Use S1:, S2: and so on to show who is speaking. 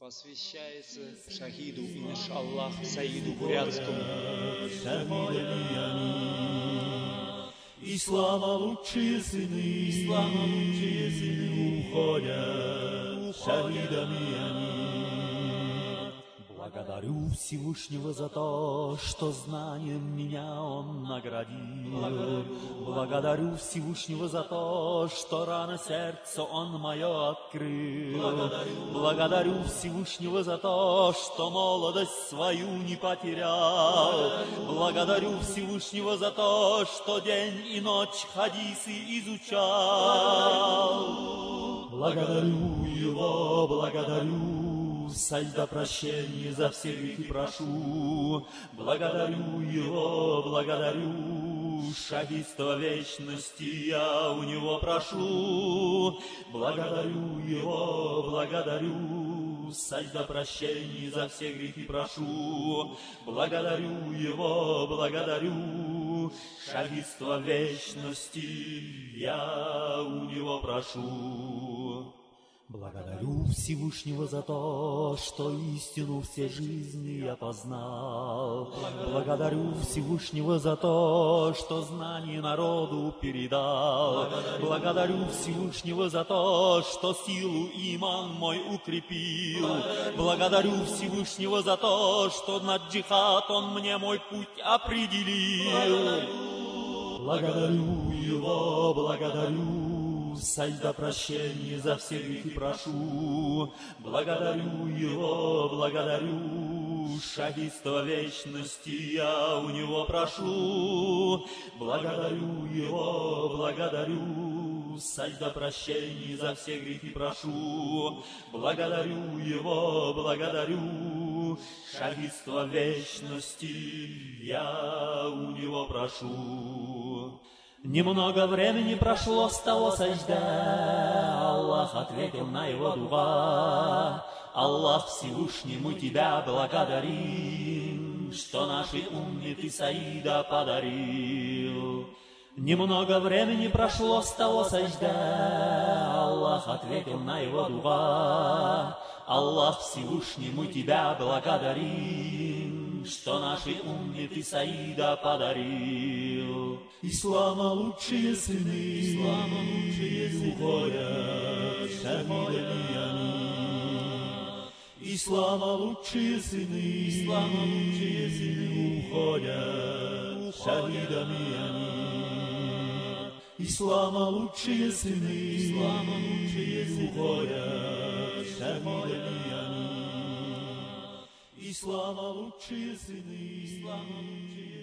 S1: Посвящается шахиду, иншаллах, Саиду Бурятскому.
S2: Ислама лучшие сыны, Ислама лучшие сыны уходят шахидами они. Благодарю Всевышнего за то, что знанием меня Он наградил. Благодарю, Всевышнего за то, что рано сердце Он мое открыл. Благодарю Всевышнего за то, что молодость свою не потерял. Благодарю Всевышнего за то, что день и ночь хадисы изучал. Благодарю Его, благодарю сальда прощения за все грехи прошу. Благодарю его, благодарю, шагиство вечности я у него прошу. Благодарю его, благодарю, сальда прощения за все грехи прошу. Благодарю его, благодарю, шагиство вечности я у него прошу. Благодарю Всевышнего за то, что истину все жизни я познал. Благодарю Всевышнего за то, что знание народу передал. Благодарю Всевышнего за то, что силу иман мой укрепил. Благодарю Всевышнего за то, что на джихад он мне мой путь определил. Благодарю его, благодарю сальда прощения за все грехи прошу. Благодарю его, благодарю, шагиство вечности я у него прошу. Благодарю его, благодарю, сальда прощения за все грехи прошу. Благодарю его, благодарю, шагиство вечности я у него прошу. Немного времени прошло с того сажда, Аллах ответил на его дуга. Аллах Всевышний, мы тебя благодарим, Что нашей умме ты Саида подарил. Немного времени прошло с того сажда, Аллах ответил на его дуга. Аллах Всевышний, мы тебя благодарим, Что нашей умме ты Саида подарил. Ислама лучшие сыны, Ислама лучшие сыны уходят они. Ислама лучшие сыны, Ислама лучшие сыны уходят шахидами они. Ислама лучшие сыны, Ислама лучшие сыны уходят шахидами слава лучи сини, слава лучи